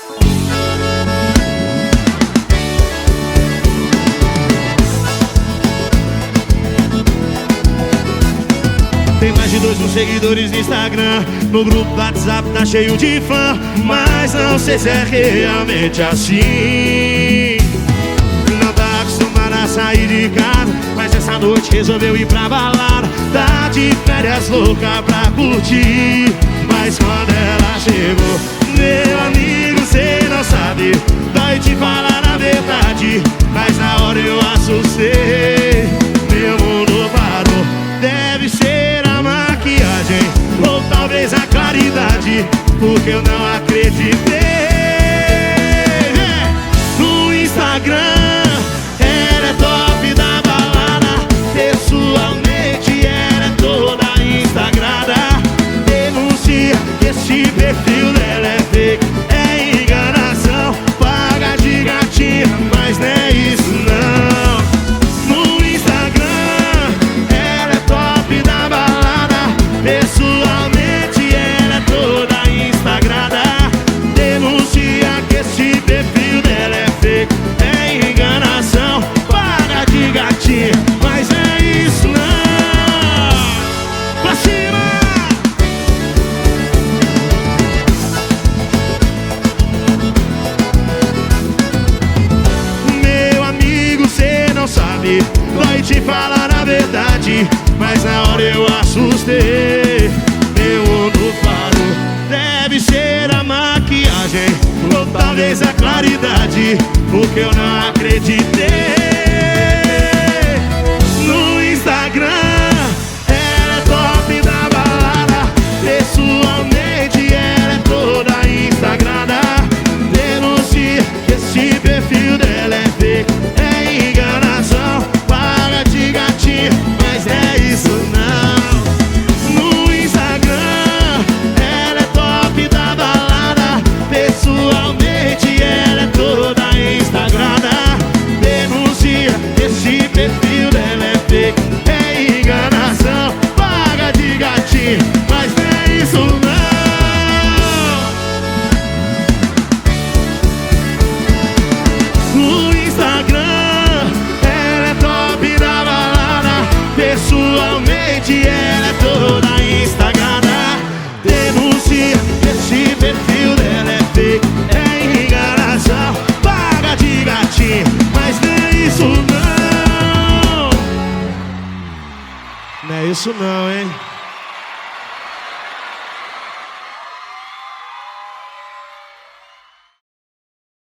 Tem mais de dois mil seguidores no Instagram No grupo do WhatsApp tá cheio de fã Mas não sei se é realmente assim. Não tá acostumada a sair de casa Mas essa noite resolveu ir pra balada Tá de férias louca pra curtir Na hora eu assustei. Meu mundo parou Deve ser a maquiagem Ou talvez a claridade Porque eu não acreditei. É, No Instagram Ela é top da balada. Pessoalmente ela é toda instagrada. Denuncia que esse perfil dela é fake verdade Mas na hora eu assustei. Meu mundo parou Deve ser a maquiagem. Ou talvez a claridade Porque eu não acreditei Pessoalmente ela é toda instagrada. Denuncia esse perfil dela é fake É enganação, paga de gatinho Mas não é isso não. Não é isso não, hein